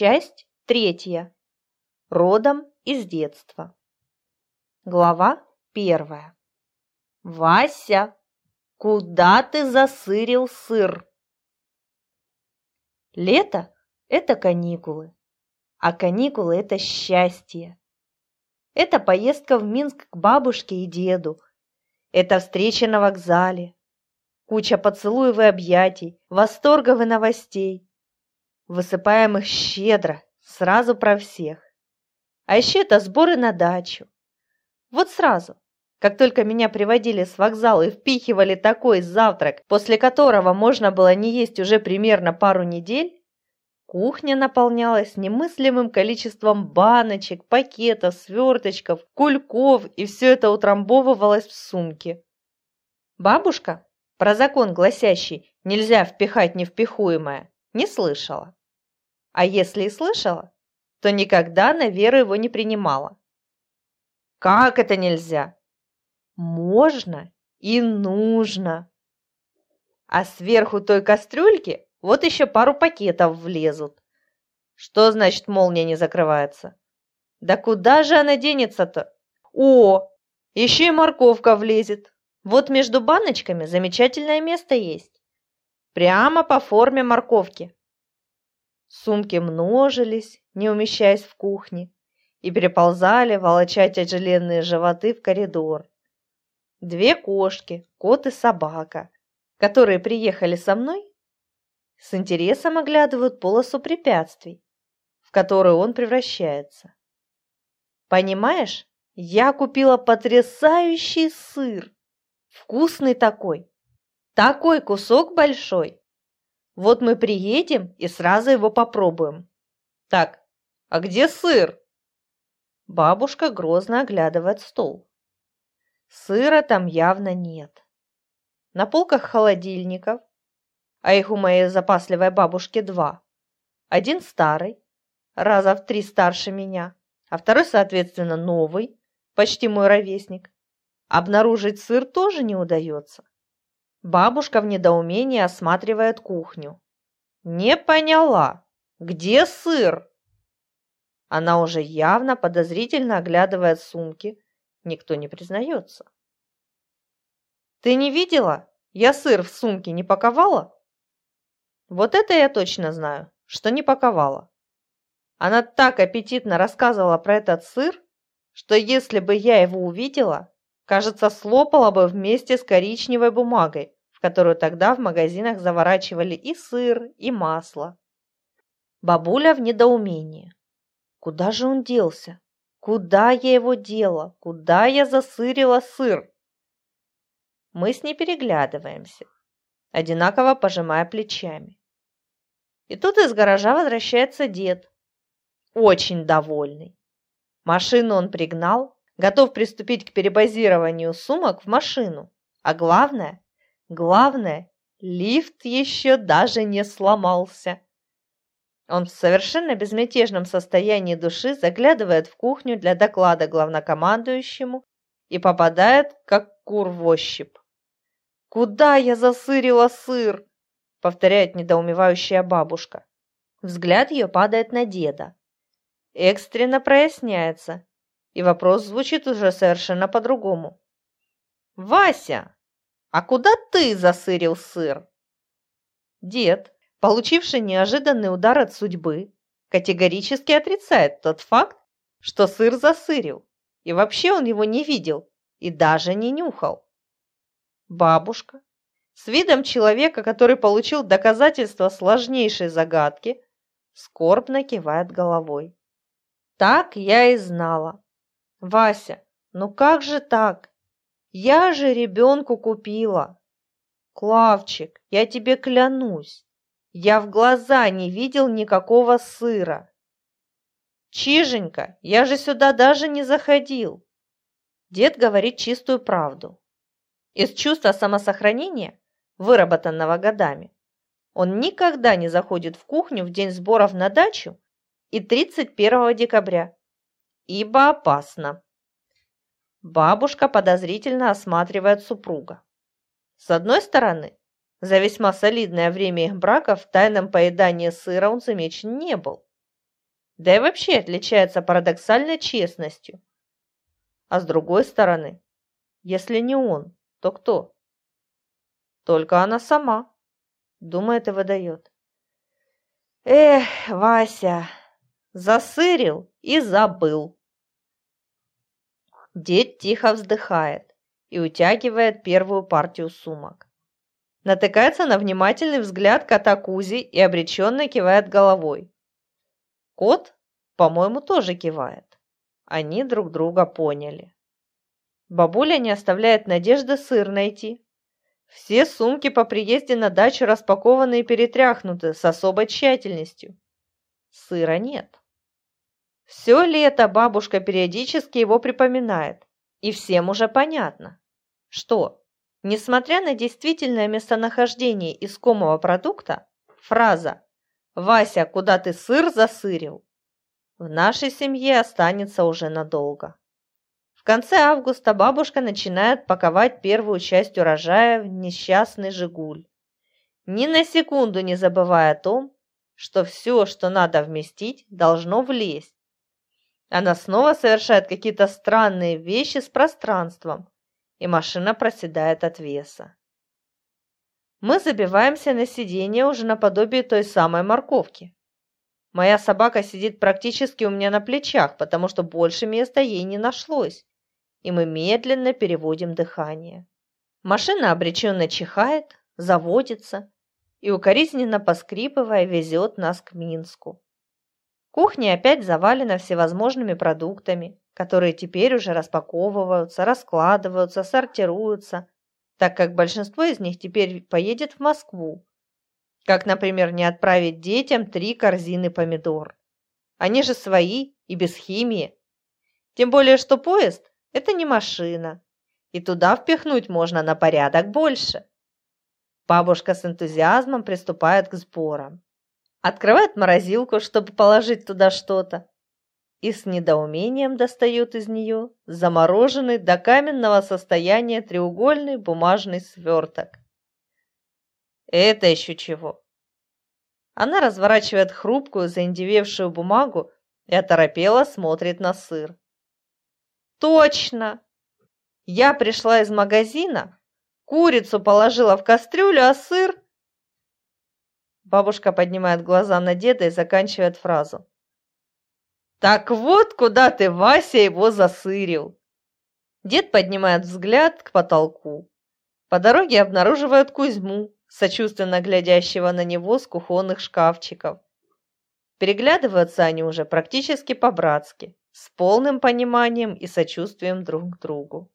Часть третья. Родом из детства. Глава первая. Вася, куда ты засырил сыр? Лето – это каникулы, а каникулы – это счастье. Это поездка в Минск к бабушке и деду. Это встреча на вокзале. Куча поцелуев и объятий, восторгов и новостей высыпаем их щедро, сразу про всех. А еще это сборы на дачу. Вот сразу, как только меня приводили с вокзала и впихивали такой завтрак, после которого можно было не есть уже примерно пару недель, кухня наполнялась немыслимым количеством баночек, пакетов, сверточков, кульков, и все это утрамбовывалось в сумке. Бабушка, про закон гласящий «нельзя впихать невпихуемое», не слышала. А если и слышала, то никогда на веру его не принимала. Как это нельзя? Можно и нужно. А сверху той кастрюльки вот еще пару пакетов влезут. Что значит молния не закрывается? Да куда же она денется-то? О, еще и морковка влезет. Вот между баночками замечательное место есть. Прямо по форме морковки. Сумки множились, не умещаясь в кухне, и переползали, волоча тяжеленные животы в коридор. Две кошки, кот и собака, которые приехали со мной, с интересом оглядывают полосу препятствий, в которую он превращается. Понимаешь, я купила потрясающий сыр, вкусный такой, такой кусок большой, вот мы приедем и сразу его попробуем. Так, а где сыр? Бабушка грозно оглядывает стол. Сыра там явно нет. На полках холодильников, а их у моей запасливой бабушки два. Один старый, раза в три старше меня, а второй, соответственно, новый, почти мой ровесник. Обнаружить сыр тоже не удается. Бабушка в недоумении осматривает кухню. «Не поняла, где сыр?» Она уже явно подозрительно оглядывает сумки. Никто не признается. «Ты не видела? Я сыр в сумке не паковала?» Вот это я точно знаю, что не паковала. Она так аппетитно рассказывала про этот сыр, что если бы я его увидела, кажется, слопала бы вместе с коричневой бумагой, в которую тогда в магазинах заворачивали и сыр, и масло. Бабуля в недоумении. Куда же он делся? Куда я его дела? Куда я засырила сыр? Мы с ней переглядываемся, одинаково пожимая плечами. И тут из гаража возвращается дед, очень довольный. Машину он пригнал, готов приступить к перебазированию сумок в машину. А главное, главное, лифт еще даже не сломался. Он в совершенно безмятежном состоянии души заглядывает в кухню для доклада главнокомандующему и попадает, как кур в ощупь. «Куда я засырила сыр?» — повторяет недоумевающая бабушка. Взгляд ее падает на деда. Экстренно проясняется, и вопрос звучит уже совершенно по-другому. «Вася, а куда ты засырил сыр?» Дед, получивший неожиданный удар от судьбы, категорически отрицает тот факт, что сыр засырил, и вообще он его не видел и даже не нюхал. Бабушка, с видом человека, который получил доказательство сложнейшей загадки, скорбно кивает головой. Так я и знала. Вася, ну как же так? Я же ребенку купила. Клавчик, я тебе клянусь, я в глаза не видел никакого сыра. Чиженька, я же сюда даже не заходил. Дед говорит чистую правду. Из чувства самосохранения, выработанного годами, он никогда не заходит в кухню в день сборов на дачу и 31 декабря ибо опасно. Бабушка подозрительно осматривает супруга. С одной стороны, за весьма солидное время их брака в тайном поедании сыра он замечен не был. да и вообще отличается парадоксальной честностью. А с другой стороны, если не он, то кто? Только она сама, думает и выдает. Эх, Вася, засырил и забыл. Дед тихо вздыхает и утягивает первую партию сумок. Натыкается на внимательный взгляд кота Кузи и обреченно кивает головой. Кот, по-моему, тоже кивает. Они друг друга поняли. Бабуля не оставляет надежды сыр найти. Все сумки по приезде на дачу распакованы и перетряхнуты с особой тщательностью. Сыра нет. Все лето бабушка периодически его припоминает, и всем уже понятно, что, несмотря на действительное местонахождение искомого продукта, фраза «Вася, куда ты сыр засырил?» в нашей семье останется уже надолго конце августа бабушка начинает паковать первую часть урожая в несчастный «Жигуль», ни на секунду не забывая о том, что все, что надо вместить, должно влезть. Она снова совершает какие-то странные вещи с пространством, и машина проседает от веса. Мы забиваемся на сиденье уже наподобие той самой морковки. Моя собака сидит практически у меня на плечах, потому что больше места ей не нашлось и мы медленно переводим дыхание. Машина обреченно чихает, заводится и, укоризненно поскрипывая, везет нас к Минску. Кухня опять завалена всевозможными продуктами, которые теперь уже распаковываются, раскладываются, сортируются, так как большинство из них теперь поедет в Москву. Как, например, не отправить детям три корзины помидор. Они же свои и без химии. Тем более, что поезд это не машина, и туда впихнуть можно на порядок больше. Бабушка с энтузиазмом приступает к сборам. Открывает морозилку, чтобы положить туда что-то, и с недоумением достает из нее замороженный до каменного состояния треугольный бумажный сверток. Это еще чего? Она разворачивает хрупкую, заиндевевшую бумагу и оторопело смотрит на сыр. Точно! Я пришла из магазина, курицу положила в кастрюлю, а сыр... Бабушка поднимает глаза на деда и заканчивает фразу. «Так вот, куда ты, Вася, его засырил!» Дед поднимает взгляд к потолку. По дороге обнаруживают Кузьму, сочувственно глядящего на него с кухонных шкафчиков. Переглядываются они уже практически по-братски с полным пониманием и сочувствием друг к другу.